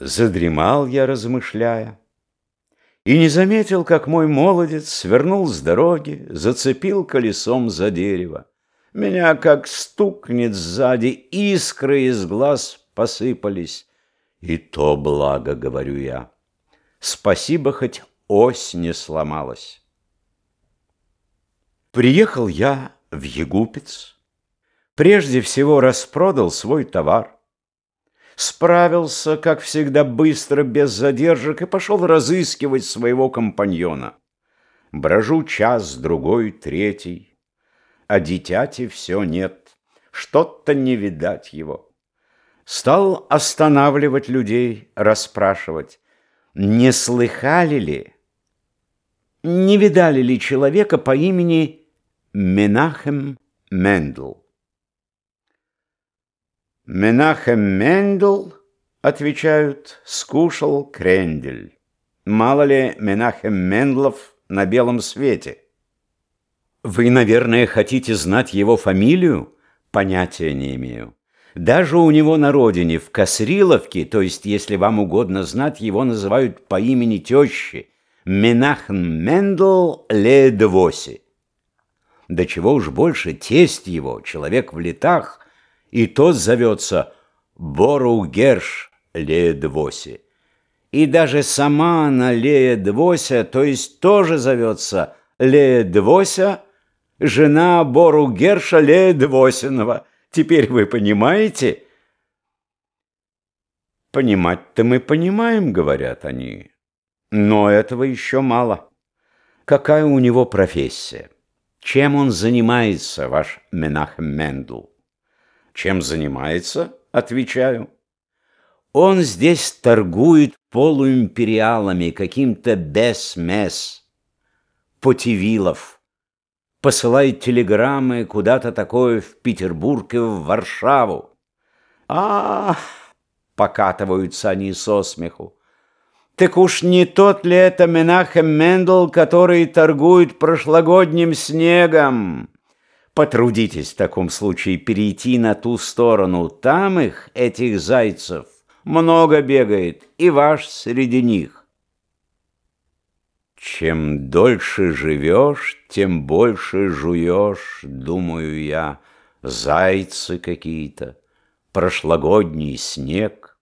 Задремал я, размышляя, и не заметил, как мой молодец свернул с дороги, зацепил колесом за дерево. Меня как стукнет сзади, искры из глаз посыпались. И то благо, говорю я. Спасибо, хоть ось не сломалась. Приехал я в Егупец. Прежде всего распродал свой товар справился, как всегда, быстро, без задержек, и пошел разыскивать своего компаньона. Брожу час, другой, третий, а дитяти все нет, что-то не видать его. Стал останавливать людей, расспрашивать, не слыхали ли, не видали ли человека по имени Менахем Мендл. Менахем Мендел, отвечают, скушал крендель. Мало ли Менахем Мендлов на белом свете. Вы, наверное, хотите знать его фамилию? Понятия не имею. Даже у него на родине, в Касриловке, то есть, если вам угодно знать, его называют по имени тещи, Менахем Мендел Ледвоси. Да чего уж больше, тесть его, человек в летах – и тот зовется Боругерш Леедвоси. И даже сама она Леедвося, то есть тоже зовется Леедвося, жена Боругерша Леедвосиного. Теперь вы понимаете? Понимать-то мы понимаем, говорят они. Но этого еще мало. Какая у него профессия? Чем он занимается, ваш Менахем Мендл? Чем занимается? Отвечаю. Он здесь торгует полуимпериалами, каким-то бесмес, потивилов, посылает телеграммы куда-то такое в Петербург и в Варшаву. а, покатываются они со смеху. Так уж не тот ли это Менахем Мендел, который торгует прошлогодним снегом? Потрудитесь в таком случае перейти на ту сторону. Там их, этих зайцев, много бегает, и ваш среди них. Чем дольше живешь, тем больше жуешь, думаю я. Зайцы какие-то, прошлогодний снег.